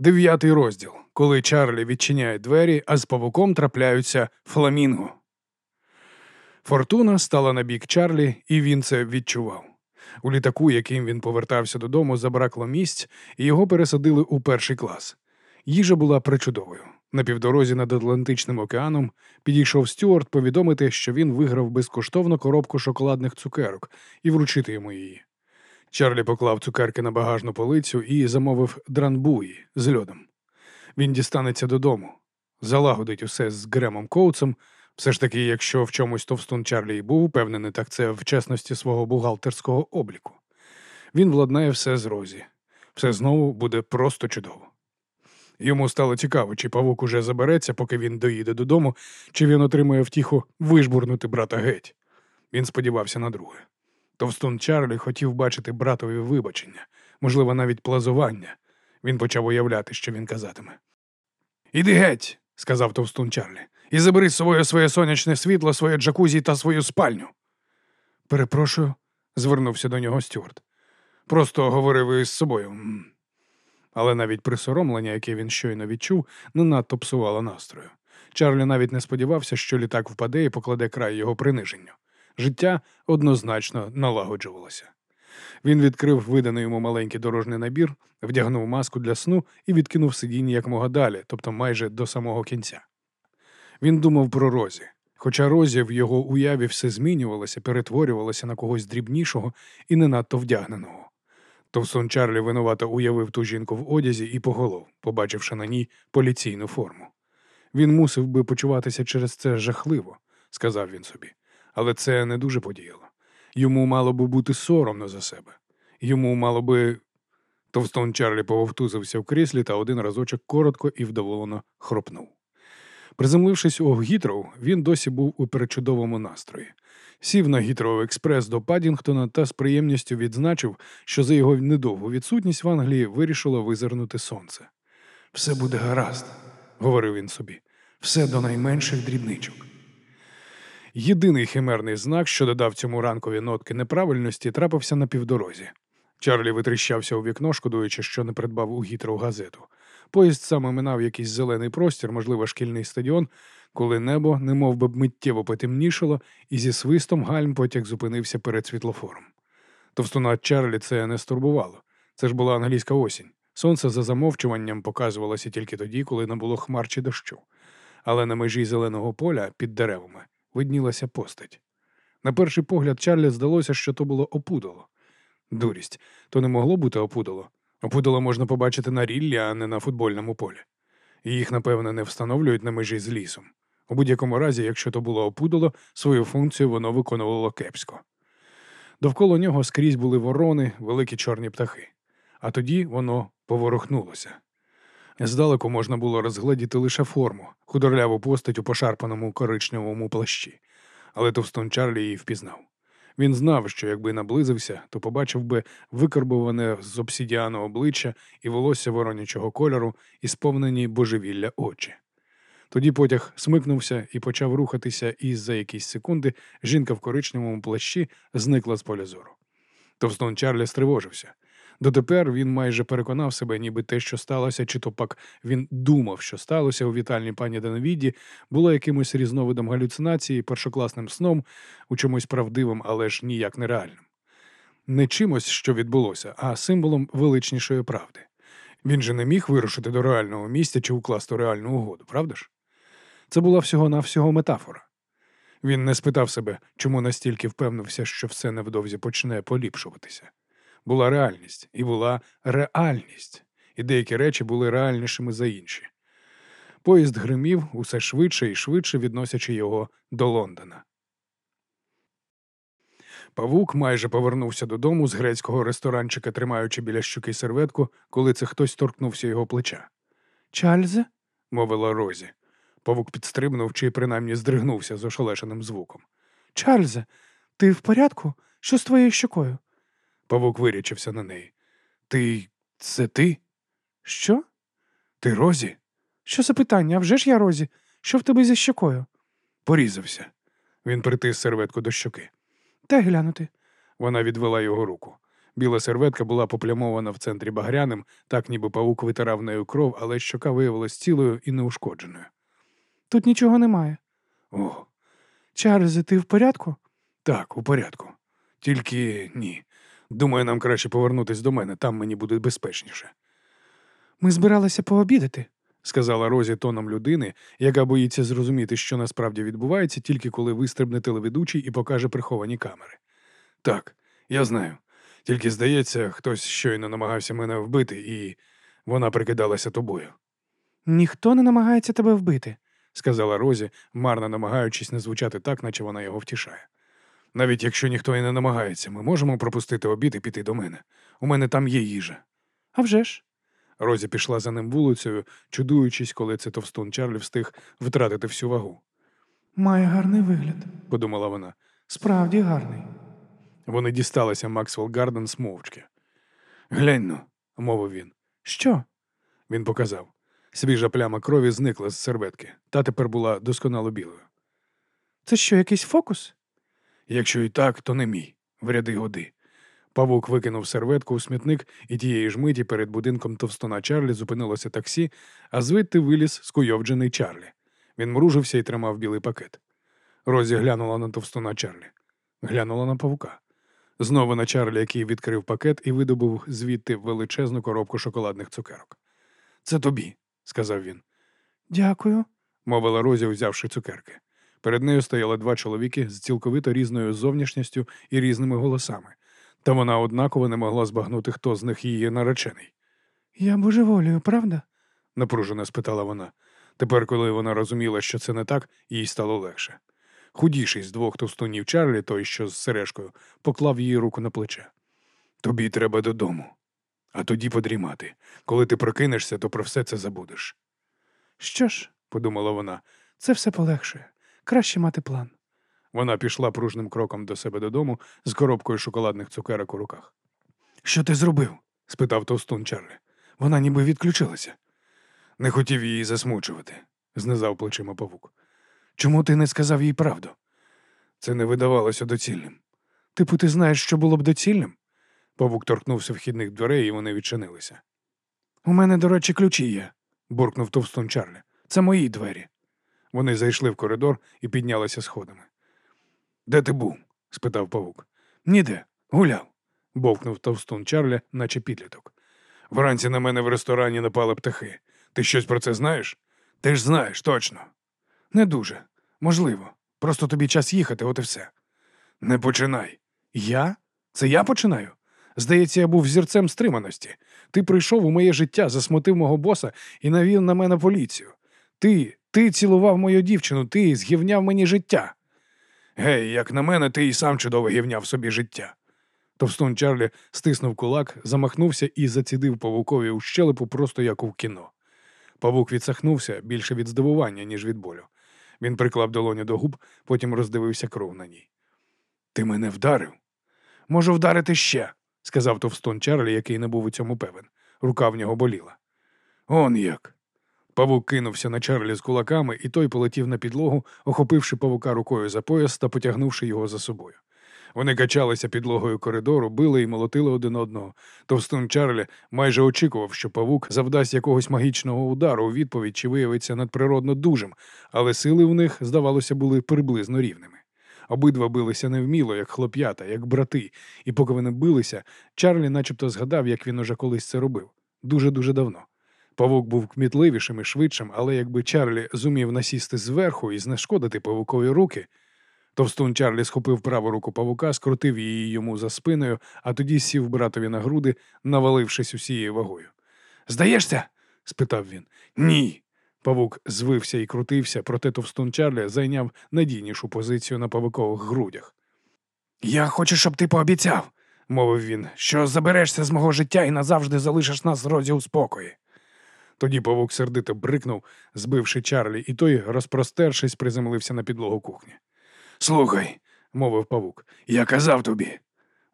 Дев'ятий розділ, коли Чарлі відчиняє двері, а з павуком трапляються фламінго. Фортуна стала на бік Чарлі, і він це відчував. У літаку, яким він повертався додому, забракло місць, і його пересадили у перший клас. Їжа була причудовою. На півдорозі над Атлантичним океаном підійшов Стюарт повідомити, що він виграв безкоштовно коробку шоколадних цукерок і вручити йому її. Чарлі поклав цукерки на багажну полицю і замовив дранбуї з льодом. Він дістанеться додому, залагодить усе з Гремом Коутсом. Все ж таки, якщо в чомусь товстун Чарлі і був упевнений, так це в чесності свого бухгалтерського обліку. Він владнає все з розі. Все знову буде просто чудово. Йому стало цікаво, чи павук уже забереться, поки він доїде додому, чи він отримує втіху вижбурнути брата геть. Він сподівався на друге. Товстун Чарлі хотів бачити братові вибачення, можливо, навіть плазування. Він почав уявляти, що він казатиме. Іди геть, сказав товстун Чарлі, і забери з собою своє сонячне світло, своє джакузі та свою спальню. Перепрошую, звернувся до нього Стюарт. Просто говорив із собою. Але навіть присоромлення, яке він щойно відчув, не надто псувало настрою. Чарлі навіть не сподівався, що літак впаде і покладе край його приниженню. Життя однозначно налагоджувалося. Він відкрив виданий йому маленький дорожній набір, вдягнув маску для сну і відкинув сидіння якмога далі, тобто майже до самого кінця. Він думав про Розі. Хоча Розі в його уяві все змінювалося, перетворювалося на когось дрібнішого і не надто вдягненого. Товсон Чарлі винувато уявив ту жінку в одязі і поголов, побачивши на ній поліційну форму. Він мусив би почуватися через це жахливо, сказав він собі, але це не дуже подіяло. Йому мало би бути соромно за себе. Йому мало би. Товстон Чарлі пововтузився в кріслі та один разочок коротко і вдоволено хропнув. Приземлившись у Гітроу, він досі був у перечудовому настрої. Сів на Гітроу експрес до Падінгтона та з приємністю відзначив, що за його недовгу відсутність в Англії вирішило визирнути сонце. Все буде гаразд, говорив він собі, все до найменших дрібничок. Єдиний химерний знак, що додав цьому ранкові нотки неправильності, трапився на півдорозі. Чарлі витріщався у вікно, шкодуючи, що не придбав у Гітроу газету. Поїзд саме минав якийсь зелений простір, можливо, шкільний стадіон, коли небо немов би миттєво потемнішало, і зі свистом гальм потяг зупинився перед світлофором. Товстуна Чарлі це не стурбувало. Це ж була англійська осінь. Сонце за замовчуванням показувалося тільки тоді, коли не було хмар чи дощу. Але на межі зеленого поля під деревами виднілася постать. На перший погляд Чарлі здалося, що то було опудало. Дурість, то не могло бути опудало. Опудало можна побачити на ріллі, а не на футбольному полі. І їх, напевне, не встановлюють на межі з лісом. У будь-якому разі, якщо то було опудало, свою функцію воно виконувало кепсько. Довкола нього скрізь були ворони, великі чорні птахи. А тоді воно поворухнулося. Здалеку можна було розгледіти лише форму, худорляву постать у пошарпаному коричневому плащі, але товстон Чарлі її впізнав. Він знав, що якби наблизився, то побачив би викарбуване з обсідіану обличчя і волосся воронячого кольору і сповнені божевілля очі. Тоді потяг смикнувся і почав рухатися, і за якісь секунди жінка в коричневому плащі зникла з поля зору. Товстон Чарлі стривожився. Дотепер він майже переконав себе, ніби те, що сталося, чи то пак він думав, що сталося у вітальні пані Денвіді, було якимось різновидом галюцинації, першокласним сном, у чомусь правдивим, але ж ніяк нереальним. Не чимось, що відбулося, а символом величнішої правди. Він же не міг вирушити до реального місця чи укласти реальну угоду, правда ж? Це була всього-навсього метафора. Він не спитав себе, чому настільки впевнився, що все невдовзі почне поліпшуватися була реальність, і була реальність, і деякі речі були реальнішими за інші. Поїзд гримів усе швидше і швидше відносячи його до Лондона. Павук майже повернувся додому з грецького ресторанчика, тримаючи біля щуки серветку, коли це хтось торкнувся його плеча. Чарльзе? мовила Розі. Павук підстрибнув чи принаймні здригнувся з ошелешеним звуком. Чарльзе, ти в порядку? Що з твоєю щокою? Павук вирячився на неї. Ти це ти? Що? Ти Розі? Що за питання? А вже ж я Розі? Що в тебе зі щокою? Порізався. Він притис серветку до щоки. Та глянути. Вона відвела його руку. Біла серветка була поплямована в центрі багряним, так ніби павук витирав нею кров, але щока виявилась цілою і неушкодженою. Тут нічого немає. О, Чарльзе, ти в порядку? так, у порядку. Тільки ні. Думаю, нам краще повернутись до мене, там мені буде безпечніше, Ми збиралися пообідати. сказала Розі тоном людини, яка боїться зрозуміти, що насправді відбувається, тільки коли вистрибне телеведучий і покаже приховані камери. Так, я знаю. Тільки здається, хтось щойно намагався мене вбити, і вона прикидалася тобою. Ніхто не намагається тебе вбити. сказала Розі, марно намагаючись не звучати так, наче вона його втішає. Навіть якщо ніхто і не намагається, ми можемо пропустити обід і піти до мене. У мене там є їжа. А вже ж. Розі пішла за ним вулицею, чудуючись, коли це товстун Чарлі встиг втратити всю вагу, Має гарний вигляд. подумала вона. Справді гарний. Вони дісталися Максвелл Гарденс мовчки. Глянь-но, мовив він. Що? Він показав. Свіжа пляма крові зникла з серветки, та тепер була досконало білою. Це що, якийсь фокус? Якщо і так, то не мій. Вряди-годи. Павук викинув серветку у смітник, і тієї ж миті перед будинком товстуна Чарлі зупинилося таксі, а звідти виліз скуйовджений Чарлі. Він мружився і тримав білий пакет. Розі глянула на товстуна Чарлі. Глянула на павука. Знову на Чарлі, який відкрив пакет і видобув звідти величезну коробку шоколадних цукерок. Це тобі, сказав він. Дякую. мовила Розі, взявши цукерки. Перед нею стояли два чоловіки з цілковито різною зовнішністю і різними голосами, та вона однаково не могла збагнути, хто з них її наречений. Я божеволію, правда? напружено спитала вона. Тепер, коли вона розуміла, що це не так, їй стало легше. Худіший з двох товстунів Чарлі, той, що з сережкою, поклав її руку на плече. Тобі треба додому, а тоді подрімати. Коли ти прокинешся, то про все це забудеш. Що ж, подумала вона. це все полегшує. Краще мати план. Вона пішла пружним кроком до себе додому з коробкою шоколадних цукерок у руках. Що ти зробив? спитав товстун Чарлі. Вона ніби відключилася. Не хотів її засмучувати, знизав плечима павук. Чому ти не сказав їй правду? Це не видавалося доцільним. Типу, ти знаєш, що було б доцільним? Павук торкнувся вхідних дверей, і вони відчинилися. У мене, до речі, ключі є. буркнув товстун Чарлі. Це мої двері. Вони зайшли в коридор і піднялися сходами. Де ти був? спитав павук. Ніде. Гуляв. бовкнув товстун Чарлі, наче підліток. Вранці на мене в ресторані напали птахи. Ти щось про це знаєш? Ти ж знаєш, точно. Не дуже. Можливо. Просто тобі час їхати, от і все. Не починай. Я? Це я починаю? Здається, я був зірцем стриманості. Ти прийшов у моє життя, засмутив мого боса і навів на мене поліцію. Ти, ти цілував мою дівчину, ти згівняв мені життя. Гей, як на мене, ти і сам чудово гівняв собі життя. Товстун Чарлі стиснув кулак, замахнувся і зацідив павукові у щелепу просто як у кіно. Павук відсахнувся більше від здивування, ніж від болю. Він приклав долоню до губ, потім роздивився кров на ній. Ти мене вдарив? Можу вдарити ще. сказав товстун Чарлі, який не був у цьому певен. Рука в нього боліла. Он як. Павук кинувся на Чарлі з кулаками, і той полетів на підлогу, охопивши павука рукою за пояс та потягнувши його за собою. Вони качалися підлогою коридору, били і молотили один одного. Товстун Чарлі майже очікував, що павук завдасть якогось магічного удару у відповідь чи виявиться надприродно дужим, але сили в них, здавалося, були приблизно рівними. Обидва билися невміло, як хлоп'ята, як брати, і поки вони билися, Чарлі начебто згадав, як він уже колись це робив. Дуже-дуже давно. Павук був кмітливішим і швидшим, але якби Чарлі зумів насісти зверху і знешкодити павукові руки, Товстун Чарлі схопив праву руку павука, скрутив її йому за спиною, а тоді сів братові на груди, навалившись усією вагою. Здаєшся? спитав він. Ні. Павук звився і крутився, проте товстун Чарлі зайняв надійнішу позицію на павукових грудях. Я хочу, щоб ти пообіцяв, мовив він, що заберешся з мого життя і назавжди залишиш нас Розі у спокої. Тоді павук сердито брикнув, збивши Чарлі, і той, розпростершись, приземлився на підлогу кухні. Слухай, мовив павук, я казав тобі.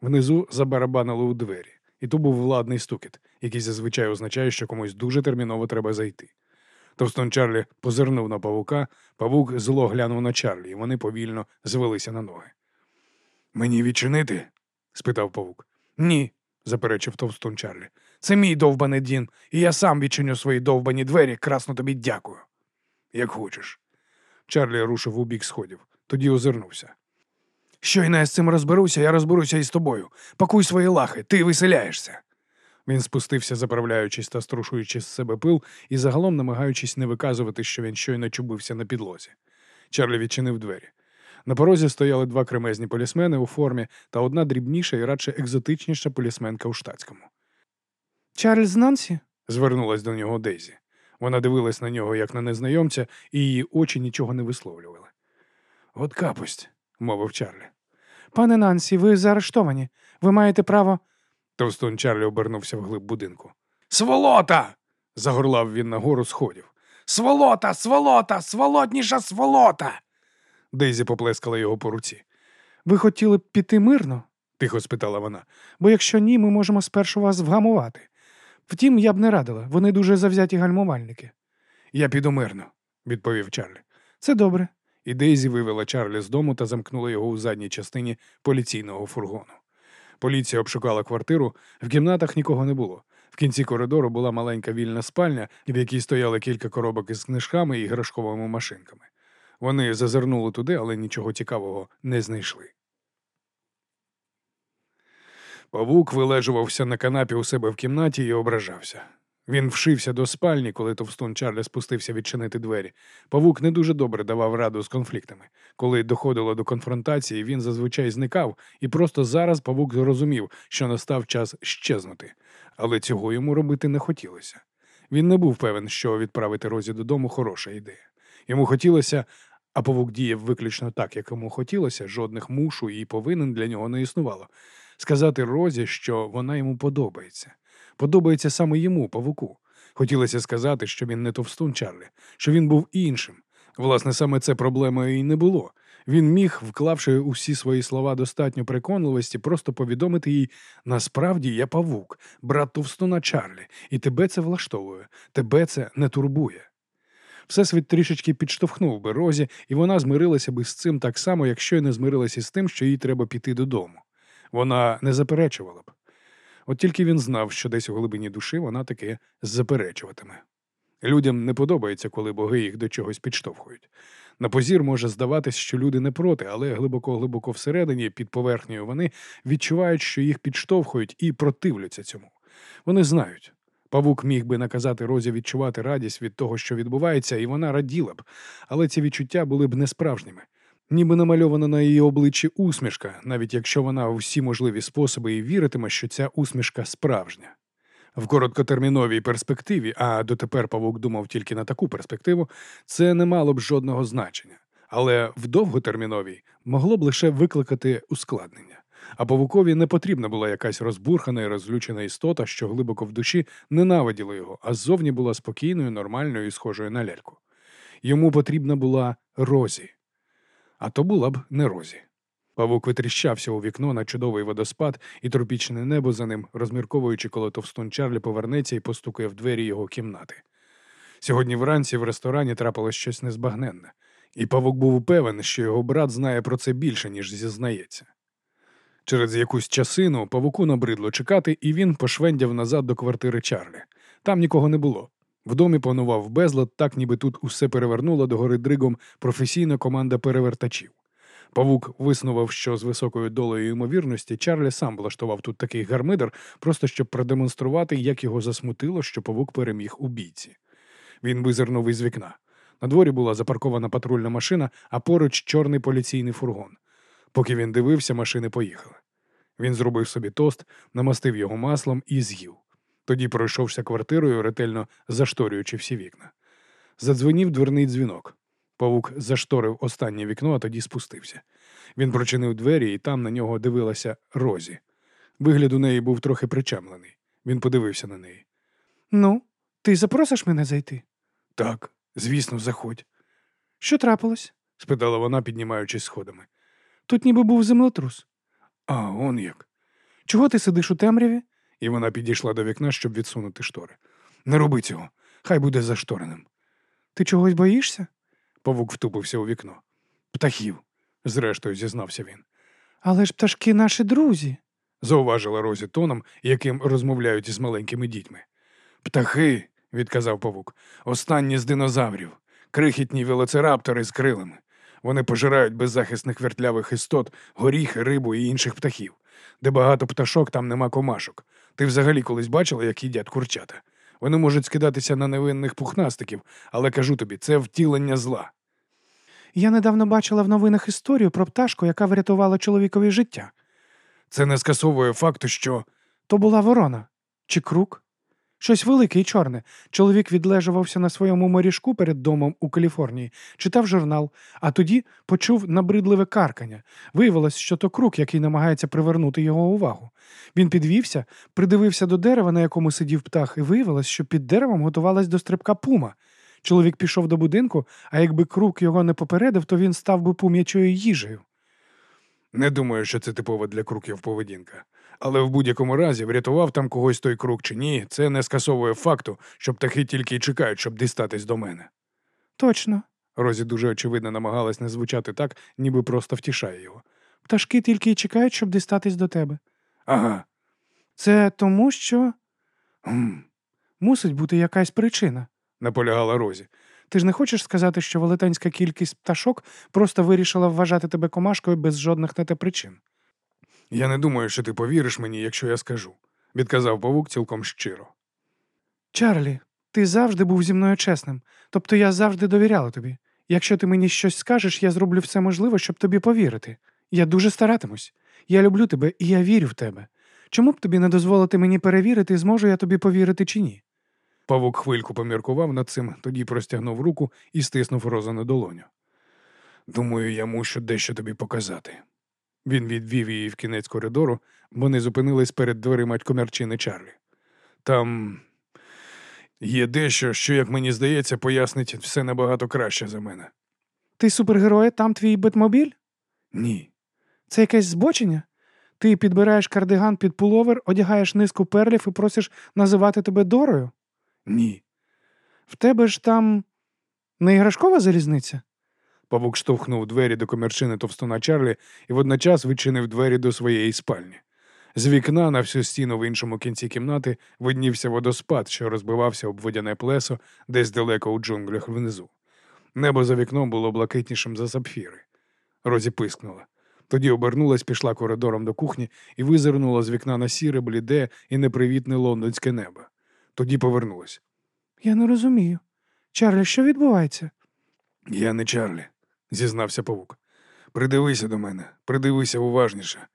Внизу забарабанили у двері, і то був владний стукіт, який зазвичай означає, що комусь дуже терміново треба зайти. Товстон Чарлі позирнув на павука, павук зло глянув на Чарлі, і вони повільно звелися на ноги. Мені відчинити? спитав павук. Ні, заперечив товстун Чарлі. Це мій довбаний дім, і я сам відчиню свої довбані двері, красно тобі дякую. Як хочеш. Чарлі рушив у бік сходів, тоді озирнувся. Щойно я з цим розберуся, я розберуся із тобою. Пакуй свої лахи, ти виселяєшся. Він спустився, заправляючись та струшуючи з себе пил і загалом намагаючись не виказувати, що він щойно чубився на підлозі. Чарлі відчинив двері. На порозі стояли два кремезні полісмени у формі та одна дрібніша і радше екзотичніша полісменка у штатському. Чарльз Нансі? звернулась до нього Дейзі. Вона дивилась на нього, як на незнайомця, і її очі нічого не висловлювали. От капусть, мовив Чарлі. Пане Нансі, ви заарештовані. Ви маєте право. Товстун Чарлі обернувся вглиб будинку. Сволота. загорлав він нагору сходів. Сволота, сволота, сволотніша сволота. Дейзі поплескала його по руці. Ви хотіли б піти мирно? тихо спитала вона. Бо якщо ні, ми можемо спершу вас вгамувати. Втім, я б не радила, вони дуже завзяті гальмувальники. Я піду мирно, відповів Чарлі. Це добре. І Дейзі вивела Чарлі з дому та замкнула його у задній частині поліційного фургону. Поліція обшукала квартиру, в кімнатах нікого не було. В кінці коридору була маленька вільна спальня, в якій стояли кілька коробок із книжками і іграшковими машинками. Вони зазирнули туди, але нічого цікавого не знайшли. Павук вилежувався на канапі у себе в кімнаті і ображався. Він вшився до спальні, коли товстун Чарлі спустився відчинити двері. Павук не дуже добре давав раду з конфліктами. Коли доходило до конфронтації, він зазвичай зникав, і просто зараз павук зрозумів, що настав час щезнути. Але цього йому робити не хотілося. Він не був певен, що відправити Розі додому хороша ідея. Йому хотілося, а павук діяв виключно так, як йому хотілося, жодних мушу і повинен для нього не існувало. Сказати Розі, що вона йому подобається. Подобається саме йому, павуку. Хотілося сказати, що він не товстун Чарлі, що він був іншим. Власне, саме це проблемою і не було. Він міг, вклавши усі свої слова достатньо переконливості, просто повідомити їй насправді я павук, брат товстуна Чарлі, і тебе це влаштовує, тебе це не турбує. Всесвіт трішечки підштовхнув би Розі, і вона змирилася би з цим так само, якщо й не змирилася з тим, що їй треба піти додому. Вона не заперечувала б. От тільки він знав, що десь у глибині душі вона таки заперечуватиме. Людям не подобається, коли боги їх до чогось підштовхують. На позір може здаватись, що люди не проти, але глибоко-глибоко всередині, під поверхнею, вони відчувають, що їх підштовхують і противляться цьому. Вони знають. Павук міг би наказати Розі відчувати радість від того, що відбувається, і вона раділа б, але ці відчуття були б несправжніми. Ніби намальована на її обличчі усмішка, навіть якщо вона у всі можливі способи і віритиме, що ця усмішка справжня. В короткотерміновій перспективі, а дотепер павук думав тільки на таку перспективу, це не мало б жодного значення. Але в довготерміновій могло б лише викликати ускладнення. А павукові не потрібна була якась розбурхана і розлючена істота, що глибоко в душі ненавиділа його, а ззовні була спокійною, нормальною і схожою на ляльку. Йому потрібна була Розі. А то була б не Розі. Павук витріщався у вікно на чудовий водоспад і тропічне небо за ним, розмірковуючи, коли товстун Чарлі повернеться і постукає в двері його кімнати. Сьогодні вранці в ресторані трапилось щось незбагненне, і павук був упевнений, що його брат знає про це більше, ніж зізнається. Через якусь часину павуку набридло чекати, і він пошвендяв назад до квартири Чарлі. Там нікого не було. В домі панував безлад, так ніби тут усе перевернула догори дригом професійна команда перевертачів. Павук виснував, що з високою долею ймовірності Чарлі сам влаштував тут такий гармидер, просто щоб продемонструвати, як його засмутило, що павук переміг у бійці. Він визирнув із вікна. На дворі була запаркована патрульна машина, а поруч чорний поліційний фургон. Поки він дивився, машини поїхали. Він зробив собі тост, намастив його маслом і з'їв. Тоді пройшовся квартирою, ретельно зашторюючи всі вікна. Задзвонів дверний дзвінок. Павук зашторив останнє вікно, а тоді спустився. Він прочинив двері, і там на нього дивилася Розі. Вигляд у неї був трохи причемлений. Він подивився на неї. Ну, ти запросиш мене зайти? Так, звісно, заходь. Що трапилось? спитала вона, піднімаючись сходами. Тут ніби був землетрус. А, он як. Чого ти сидиш у темряві? І вона підійшла до вікна, щоб відсунути штори. Не роби цього, хай буде заштореним. Ти чогось боїшся? Павук втупився у вікно. Птахів, зрештою, зізнався він. Але ж пташки наші друзі, зауважила Розі тоном, яким розмовляють із маленькими дітьми. Птахи, відказав павук, останні з динозаврів, крихітні велоцираптори з крилами. Вони пожирають беззахисних вертлявих істот, горіхи, рибу і інших птахів. Де багато пташок, там нема комашок. Ти взагалі колись бачила, як їдять курчата? Вони можуть скидатися на невинних пухнастиків, але кажу тобі, це втілення зла. Я недавно бачила в новинах історію про пташку, яка врятувала чоловікові життя. Це не скасовує факту, що То була ворона чи крук. Щось велике і чорне. Чоловік відлежувався на своєму моріжку перед домом у Каліфорнії, читав журнал, а тоді почув набридливе каркання. Виявилось, що то крук, який намагається привернути його увагу. Він підвівся, придивився до дерева, на якому сидів птах, і виявилось, що під деревом готувалась до стрибка пума. Чоловік пішов до будинку, а якби крук його не попередив, то він став би пум'ячою їжею. Не думаю, що це типова для круків поведінка. Але в будь-якому разі врятував там когось той крук чи ні, це не скасовує факту, що птахи тільки й чекають, щоб дістатись до мене. Точно. Розі дуже очевидно намагалась не звучати так, ніби просто втішає його. Пташки тільки й чекають, щоб дістатись до тебе. Ага. Це тому, що мусить бути якась причина. наполягала Розі. Ти ж не хочеш сказати, що велетенська кількість пташок просто вирішила вважати тебе комашкою без жодних на те причин? Я не думаю, що ти повіриш мені, якщо я скажу, відказав павук цілком щиро. Чарлі, ти завжди був зі мною чесним, тобто я завжди довіряла тобі. Якщо ти мені щось скажеш, я зроблю все можливе, щоб тобі повірити. Я дуже старатимусь. Я люблю тебе і я вірю в тебе. Чому б тобі не дозволити мені перевірити, зможу я тобі повірити чи ні? Павук хвильку поміркував над цим, тоді простягнув руку і стиснув Розу на долоню. Думаю, я мушу дещо тобі показати. Він відвів її в кінець коридору, вони зупинились перед дверима комірчини Чарлі. Там є дещо, що, як мені здається, пояснить все набагато краще за мене. Ти супергерой, там твій бетмобіль? Ні. Це якесь збочення? Ти підбираєш кардиган під пуловер, одягаєш низку перлів і просиш називати тебе Дорою? Ні. В тебе ж там не іграшкова залізниця? Павук штовхнув двері до комірчини товстуна Чарлі і водночас відчинив двері до своєї спальні. З вікна на всю стіну в іншому кінці кімнати виднівся водоспад, що розбивався об водяне плесо десь далеко у джунглях внизу. Небо за вікном було блакитнішим за сапфіри. Розі пискнула. Тоді обернулась, пішла коридором до кухні і визирнула з вікна на сіре, бліде і непривітне лондонське небо. Тоді повернулась. Я не розумію. Чарлі, що відбувається? Я не Чарлі, зізнався павук. Придивися до мене, придивися уважніше.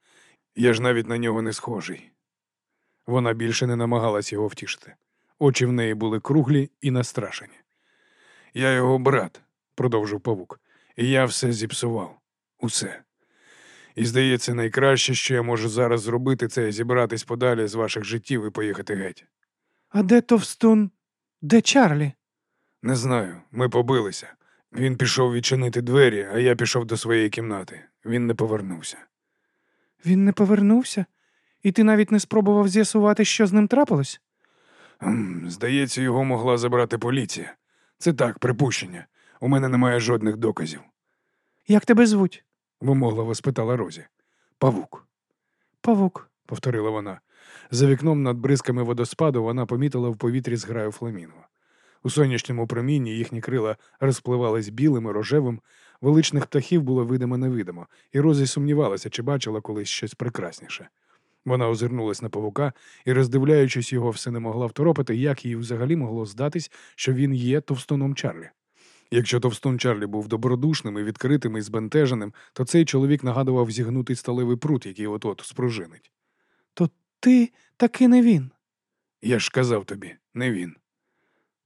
Я ж навіть на нього не схожий. Вона більше не намагалась його втішити. Очі в неї були круглі і настрашені. Я його брат, продовжив павук, і я все зіпсував. Усе. І здається, найкраще, що я можу зараз зробити, це зібратись подалі з ваших життів і поїхати геть. А де товстун? Де Чарлі? Не знаю, ми побилися. Він пішов відчинити двері, а я пішов до своєї кімнати. Він не повернувся. Він не повернувся? І ти навіть не спробував з'ясувати, що з ним трапилось? Здається, його могла забрати поліція. Це так, припущення. У мене немає жодних доказів. Як тебе звуть? вимогливо спитала Розі. Павук, Павук. повторила вона. За вікном над бризками водоспаду вона помітила в повітрі зграю фламінго. У сонячному промінні їхні крила розпливались білим і рожевим, величних птахів було видимо невидимо, і Розі сумнівалася, чи бачила колись щось прекрасніше. Вона озирнулась на павука і, роздивляючись його, все не могла второпити, як їй взагалі могло здатись, що він є товстуном Чарлі. Якщо товстун Чарлі був добродушним і відкритим і збентеженим, то цей чоловік нагадував зігнутий сталевий прут, який от-от спружинить. Ти таки не він. Я ж казав тобі, не він.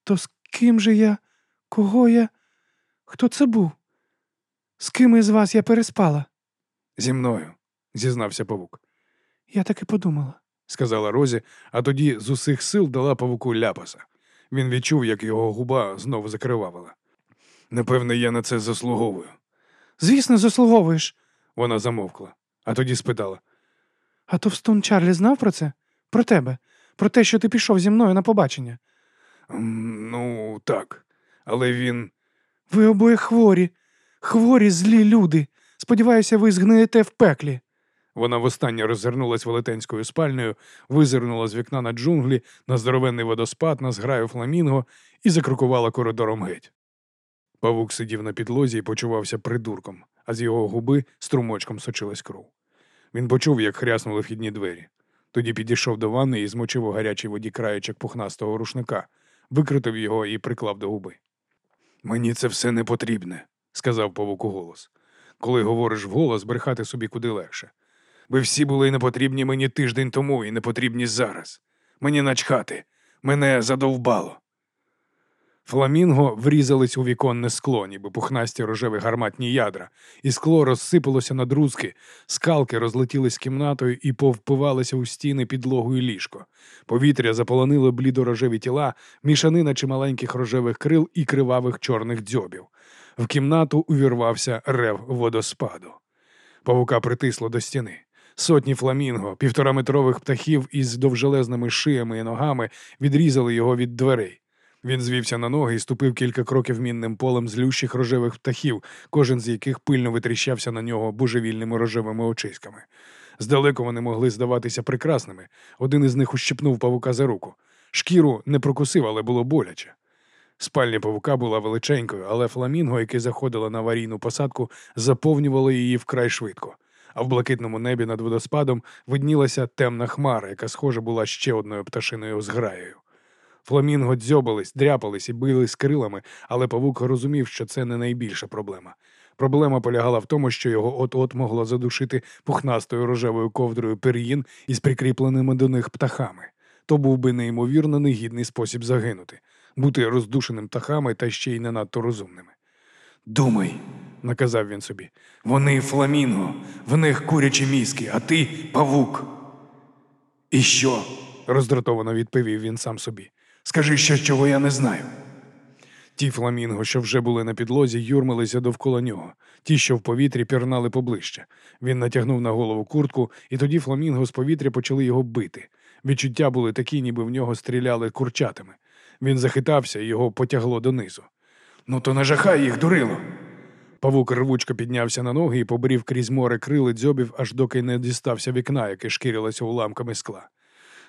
То з ким же я? Кого я? Хто це був? З ким із вас я переспала? Зі мною, зізнався павук, Я так і подумала. сказала Розі, а тоді з усіх сил дала павуку ляпаса. Він відчув, як його губа знову закривавила. Напевне, я на це заслуговую. Звісно, заслуговуєш. Вона замовкла, а тоді спитала. А товстун Чарлі знав про це? Про тебе? Про те, що ти пішов зі мною на побачення. Ну, так. Але він. Ви обоє хворі, хворі злі люди. Сподіваюся, ви згниєте в пеклі. Вона востаннє роззирнулась велетенською спальнею, визирнула з вікна на джунглі, на здоровенний водоспад, на зграю фламінго і закрукувала коридором геть. Павук сидів на підлозі і почувався придурком, а з його губи струмочком сочилась кров. Він почув, як хряснули вхідні двері. Тоді підійшов до ванни і змочив у гарячій воді краєчок пухнастого рушника, викрутив його і приклав до губи. Мені це все не потрібне, сказав павук у голос. Коли говориш вголос, брехати собі куди легше. Ви всі були не потрібні мені тиждень тому і не потрібні зараз. Мені начхати, мене задовбало. Фламінго врізались у віконне скло, ніби пухнасті рожеві гарматні ядра, і скло розсипалося на друзки, скалки розлетілись кімнатою і повпивалися у стіни підлогу і ліжко. Повітря заполонило блідорожеві тіла, мішанина чималеньких рожевих крил і кривавих чорних дзьобів. В кімнату увірвався рев водоспаду. Павука притисло до стіни. Сотні фламінго, півтораметрових птахів із довжелезними шиями і ногами відрізали його від дверей. Він звівся на ноги і ступив кілька кроків мінним полем злющих рожевих птахів, кожен з яких пильно витріщався на нього божевільними рожевими очиськами. Здалеку вони могли здаватися прекрасними. Один із них ущипнув павука за руку. Шкіру не прокусив, але було боляче. Спальня павука була величенькою, але фламінго, яке заходило на аварійну посадку, заповнювало її вкрай швидко. А в блакитному небі над водоспадом виднілася темна хмара, яка схожа була ще одною пташиною зграєю. Фламінго дзьобались, дряпались і били з крилами, але павук розумів, що це не найбільша проблема. Проблема полягала в тому, що його от-от могло задушити пухнастою рожевою ковдрою пер'їн із прикріпленими до них птахами. То був би неймовірно негідний спосіб загинути, бути роздушеним птахами та ще й не надто розумними. Думай, наказав він собі, вони фламінго, в них курячі мізки, а ти павук. І що? роздратовано відповів він сам собі. Скажи щось, чого я не знаю. Ті фламінго, що вже були на підлозі, юрмилися довкола нього, ті, що в повітрі пірнали поближче. Він натягнув на голову куртку, і тоді фламінго з повітря почали його бити. Відчуття були такі, ніби в нього стріляли курчатами. Він захитався і його потягло донизу. Ну, то не жахай їх, дурило. Павук рвучко піднявся на ноги і побрів крізь море крили дзьобів, аж доки не дістався вікна, яке шкірилося уламками скла.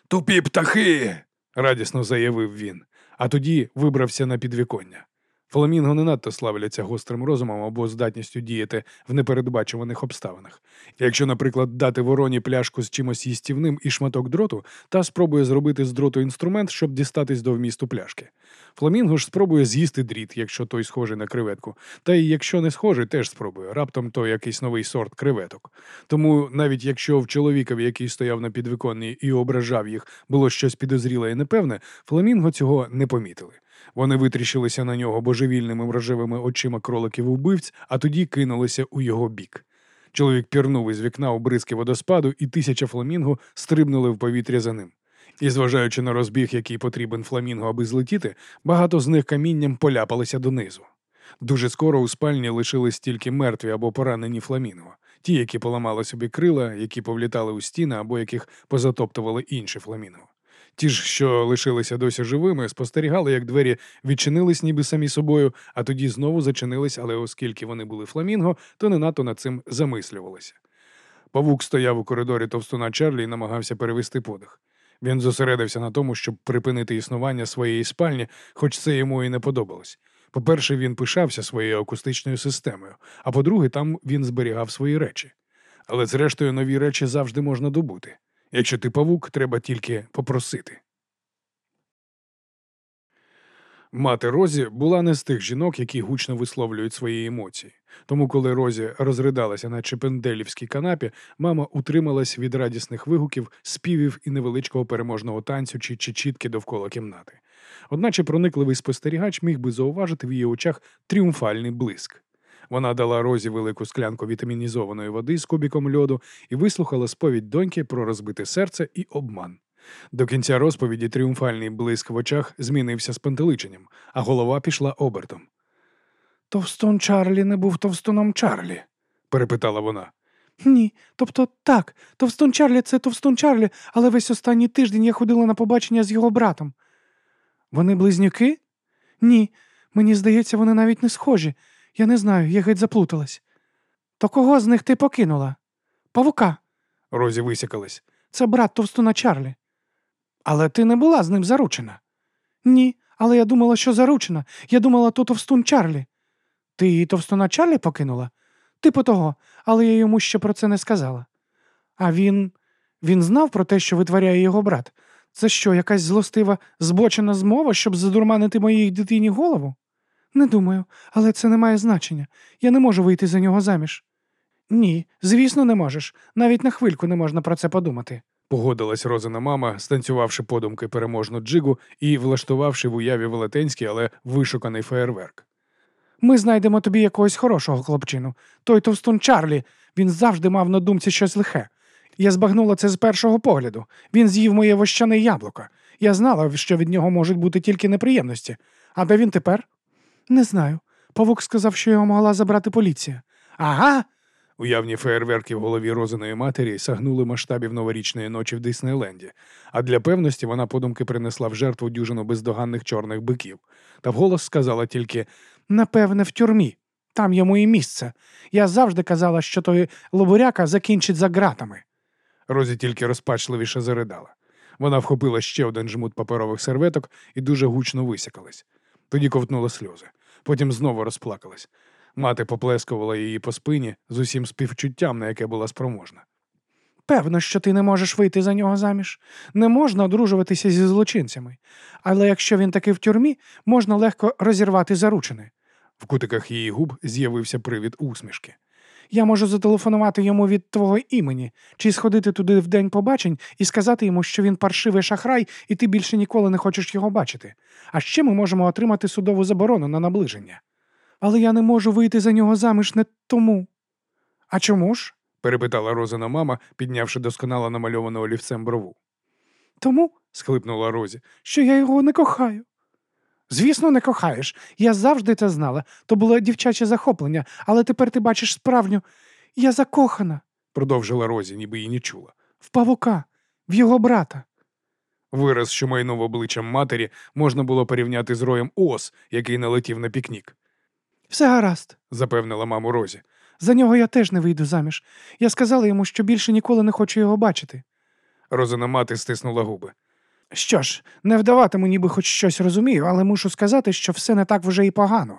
Тупі птахи радісно заявив він, а тоді вибрався на підвіконня. Фламінго не надто славляться гострим розумом або здатністю діяти в непередбачуваних обставинах. Якщо, наприклад, дати вороні пляшку з чимось їстівним і шматок дроту, та спробує зробити з дроту інструмент, щоб дістатись до вмісту пляшки. Фламінго ж спробує з'їсти дріт, якщо той схожий на креветку. Та й якщо не схожий, теж спробує. Раптом то якийсь новий сорт креветок. Тому навіть якщо в чоловікові, який стояв на підвиконні і ображав їх, було щось підозріле і непевне, фламінго цього не помітили. Вони витріщилися на нього божевільними вражевими очима кроликів убивць, а тоді кинулися у його бік. Чоловік пірнув із вікна у бризки водоспаду, і тисяча фламінго стрибнули в повітря за ним. І, зважаючи на розбіг, який потрібен фламінго, аби злетіти, багато з них камінням поляпалися донизу. Дуже скоро у спальні лишились тільки мертві або поранені фламінго, ті, які поламали собі крила, які повлітали у стіни або яких позатоптували інші фламінго. Ті ж, що лишилися досі живими, спостерігали, як двері відчинились ніби самі собою, а тоді знову зачинились, але оскільки вони були фламінго, то не надто над цим замислювалися. Павук стояв у коридорі товстуна Чарлі і намагався перевести подих. Він зосередився на тому, щоб припинити існування своєї спальні, хоч це йому і не подобалось. По-перше, він пишався своєю акустичною системою, а по-друге, там він зберігав свої речі. Але, зрештою, нові речі завжди можна добути. Якщо ти павук, треба тільки попросити. Мати Розі була не з тих жінок, які гучно висловлюють свої емоції. Тому, коли Розі розридалася на чепенделівській канапі, мама утрималась від радісних вигуків, співів і невеличкого переможного танцю чи чечітки довкола кімнати. Одначе проникливий спостерігач міг би зауважити в її очах тріумфальний блиск. Вона дала Розі велику склянку вітамінізованої води з кубіком льоду і вислухала сповідь доньки про розбите серце і обман. До кінця розповіді тріумфальний блиск в очах змінився з пантеличенням, а голова пішла обертом. Товстун Чарлі не був товстуном Чарлі? перепитала вона. Ні, тобто так, товстун Чарлі це товстун Чарлі, але весь останній тиждень я ходила на побачення з його братом. Вони близнюки? Ні, мені здається, вони навіть не схожі. Я не знаю, я геть заплуталась. То кого з них ти покинула? Павука. Розі висякалась. Це брат товстуна Чарлі. Але ти не була з ним заручена. Ні, але я думала, що заручена. Я думала, то товстун Чарлі. Ти її товстуна Чарлі покинула? Типу того, але я йому ще про це не сказала. А він. він знав про те, що витворяє його брат. Це що, якась злостива, збочена змова, щоб задурманити моїй дитині голову? Не думаю, але це не має значення. Я не можу вийти за нього заміж. Ні, звісно, не можеш. Навіть на хвильку не можна про це подумати. Погодилась Розина мама, станцювавши подумки переможну джигу і влаштувавши в уяві велетенський, але вишуканий феєрверк. Ми знайдемо тобі якогось хорошого хлопчину. Той товстун Чарлі, він завжди мав на думці щось лихе. Я збагнула це з першого погляду. Він з'їв моє вощане яблуко. Я знала, що від нього можуть бути тільки неприємності. А де він тепер? Не знаю. Павук сказав, що його могла забрати поліція. Ага. Уявні феєрверки в голові розиної матері сагнули масштабів новорічної ночі в Диснейленді, а для певності вона подумки принесла в жертву дюжину бездоганних чорних биків, та вголос сказала тільки напевне, в тюрмі. Там йому і місце. Я завжди казала, що той лобуряка закінчить за ґратами. Розі тільки розпачливіше заридала. Вона вхопила ще один жмут паперових серветок і дуже гучно висякалась. Тоді ковтнула сльози. Потім знову розплакалась. Мати поплескувала її по спині з усім співчуттям, на яке була спроможна. Певно, що ти не можеш вийти за нього заміж. Не можна одружуватися зі злочинцями. Але якщо він таки в тюрмі, можна легко розірвати заручини. В кутиках її губ з'явився привід усмішки. Я можу зателефонувати йому від твого імені, чи сходити туди в день побачень і сказати йому, що він паршивий шахрай, і ти більше ніколи не хочеш його бачити. А ще ми можемо отримати судову заборону на наближення. Але я не можу вийти за нього заміж не тому. А чому ж? перепитала Розина мама, піднявши досконало намальовану олівцем брову. Тому, схлипнула Розі, що я його не кохаю. Звісно, не кохаєш. Я завжди це знала. То було дівчаче захоплення, але тепер ти бачиш справню. Я закохана, продовжила Розі, ніби її не чула. В павука, в його брата. Вираз, що майнув обличчям матері, можна було порівняти з роєм ос, який налетів на пікнік. Все гаразд, запевнила маму Розі. За нього я теж не вийду заміж. Я сказала йому, що більше ніколи не хочу його бачити. Розина мати стиснула губи. Що ж, не вдаватиму, ніби хоч щось розумію, але мушу сказати, що все не так вже і погано.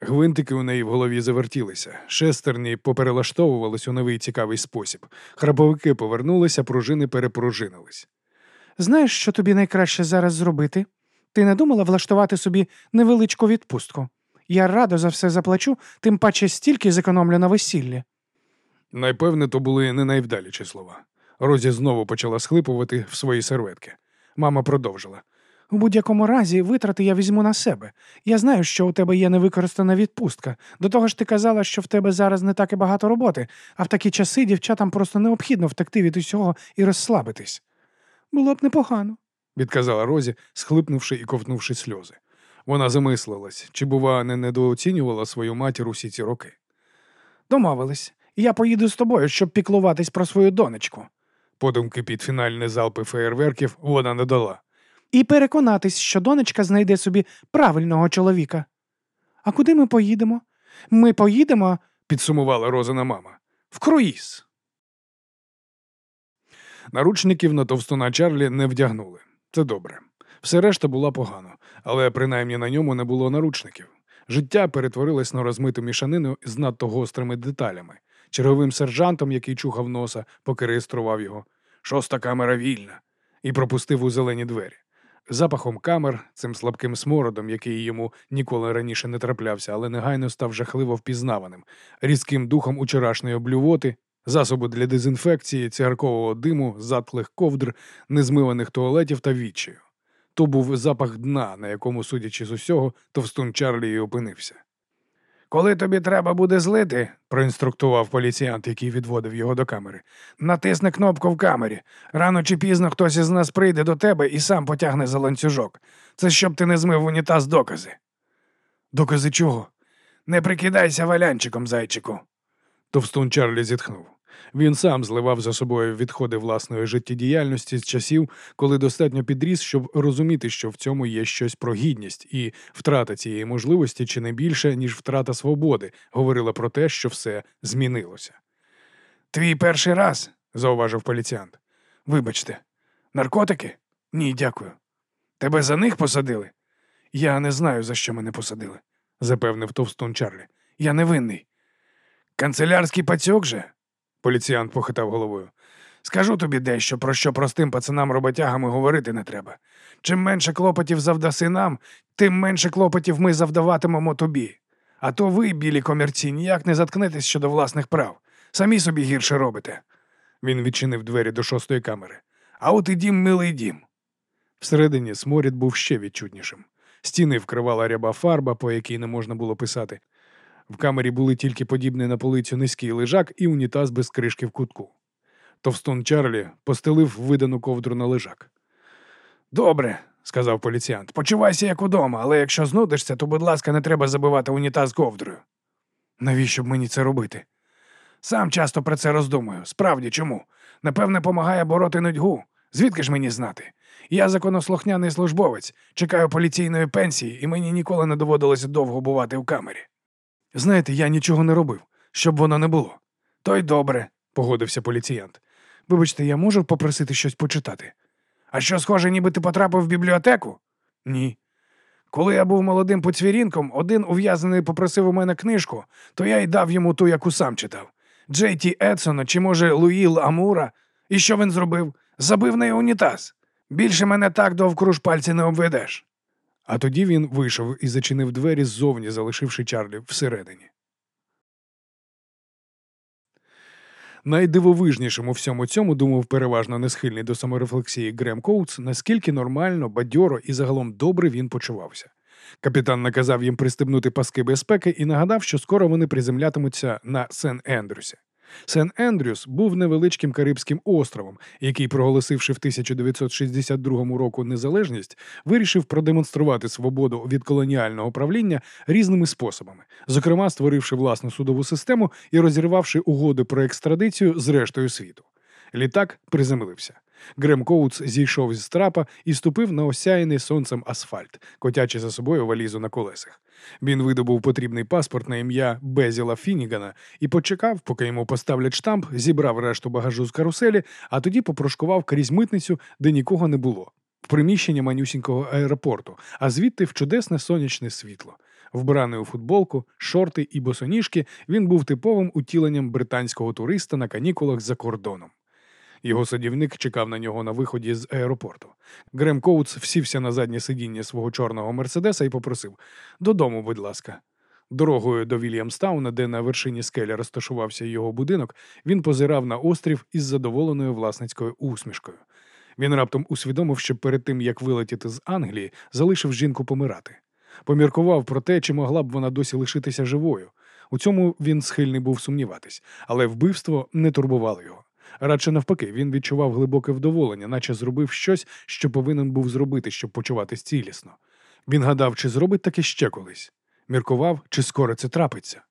Гвинтики у неї в голові завертілися, шестерні поперелаштовувались у новий цікавий спосіб. Храповики повернулися, пружини перепружинились. Знаєш, що тобі найкраще зараз зробити? Ти не думала влаштувати собі невеличку відпустку? Я радо за все заплачу, тим паче стільки зекономлю на весіллі. Найпевне, то були не найвдаліші слова. Розі знову почала схлипувати в свої серветки. Мама продовжила. У будь-якому разі витрати я візьму на себе. Я знаю, що у тебе є невикористана відпустка. До того ж ти казала, що в тебе зараз не так і багато роботи, а в такі часи дівчатам просто необхідно втекти від усього і розслабитись. Було б непогано, відказала Розі, схлипнувши і ковтнувши сльози. Вона замислилась, чи, бува, не недооцінювала свою матір усі ці роки. Домовились, я поїду з тобою, щоб піклуватись про свою донечку. Подумки під фінальні залпи феєрверків вона не дала. І переконатись, що донечка знайде собі правильного чоловіка. А куди ми поїдемо? Ми поїдемо, підсумувала Розина мама, в круїз. Наручників на товстуна Чарлі не вдягнули. Це добре. Все решта була погано, але принаймні на ньому не було наручників. Життя перетворилось на розмиту мішанину з надто гострими деталями, черговим сержантом, який чухав носа, поки реєстрував його. Шоста камера вільна, і пропустив у зелені двері. Запахом камер, цим слабким смородом, який йому ніколи раніше не траплявся, але негайно став жахливо впізнаваним, різким духом учорашньої облювоти, засобу для дезінфекції, цигаркового диму, затлих ковдр, незмиваних туалетів та відчаю. То був запах дна, на якому, судячи з усього, товстун Чарлі і опинився. Коли тобі треба буде злити, проінструктував поліціянт, який відводив його до камери, натисни кнопку в камері. Рано чи пізно хтось із нас прийде до тебе і сам потягне за ланцюжок. Це щоб ти не змив унітаз докази. Докази чого? Не прикидайся валянчиком, зайчику. Товстун Чарлі зітхнув. Він сам зливав за собою відходи власної життєдіяльності з часів, коли достатньо підріс, щоб розуміти, що в цьому є щось про гідність, і втрата цієї можливості чи не більше, ніж втрата свободи, говорила про те, що все змінилося. Твій перший раз? зауважив поліціянт. Вибачте, наркотики? Ні, дякую. Тебе за них посадили? Я не знаю, за що мене посадили, запевнив товстун Чарлі. Я невинний. Канцелярський пацьок же? Поліціянт похитав головою. Скажу тобі дещо, про що простим пацанам роботягами говорити не треба. Чим менше клопотів завдаси нам, тим менше клопотів ми завдаватимемо тобі. А то ви, білі комірці, ніяк не заткнетесь щодо власних прав. Самі собі гірше робите. Він відчинив двері до шостої камери. А от і дім, милий дім. Всередині сморід був ще відчутнішим. Стіни вкривала ряба фарба, по якій не можна було писати. В камері були тільки подібний на полицю низький лежак і унітаз без кришки в кутку. Товстун Чарлі постелив видану ковдру на лежак. Добре, сказав поліціянт. Почувайся як удома, але якщо знудишся, то, будь ласка, не треба забивати унітаз ковдрою. Навіщо б мені це робити? Сам часто про це роздумую. Справді чому? Напевне, помагає бороти нудьгу. Звідки ж мені знати? Я законослухняний службовець, чекаю поліційної пенсії, і мені ніколи не доводилося довго бувати в камері. Знаєте, я нічого не робив, щоб воно не було. То й добре, погодився поліціянт. Вибачте, я можу попросити щось почитати. А що, схоже, ніби ти потрапив в бібліотеку? Ні. Коли я був молодим поцвірінком, один ув'язаний попросив у мене книжку, то я й дав йому ту, яку сам читав. Джей Ті Едсона чи, може, Луїл Амура. І що він зробив? Забив нею унітаз. Більше мене так довкруж пальця не обведеш. А тоді він вийшов і зачинив двері ззовні, залишивши Чарлі всередині. Найдивовижнішим у всьому цьому думав переважно несхильний до саморефлексії Грем Коутс, наскільки нормально, бадьоро і загалом добре він почувався. Капітан наказав їм пристебнути паски безпеки і нагадав, що скоро вони приземлятимуться на Сен Ендрюсі. Сен Ендрюс був невеличким Карибським островом, який, проголосивши в 1962 року незалежність, вирішив продемонструвати свободу від колоніального правління різними способами, зокрема створивши власну судову систему і розірвавши угоди про екстрадицію з рештою світу. Літак приземлився. Грем Коутс зійшов з трапа і ступив на осяяний сонцем асфальт, котячи за собою валізу на колесах. Він видобув потрібний паспорт на ім'я Безіла Фінігана і почекав, поки йому поставлять штамп, зібрав решту багажу з каруселі, а тоді попрошкував крізь митницю, де нікого не було, в приміщення манюсінького аеропорту, а звідти в чудесне сонячне світло. Вбраний у футболку, шорти і босоніжки, він був типовим утіленням британського туриста на канікулах за кордоном. Його садівник чекав на нього на виході з аеропорту. Грем Коутс всівся на заднє сидіння свого чорного мерседеса і попросив додому, будь ласка. Дорогою до Вільямстауна, де на вершині скелі розташувався його будинок, він позирав на острів із задоволеною власницькою усмішкою. Він раптом усвідомив, що перед тим, як вилетіти з Англії, залишив жінку помирати. Поміркував про те, чи могла б вона досі лишитися живою. У цьому він схильний був сумніватись, але вбивство не турбувало його. Радше навпаки, він відчував глибоке вдоволення, наче зробив щось, що повинен був зробити, щоб почуватись цілісно. Він гадав, чи зробить таке ще колись, міркував, чи скоро це трапиться.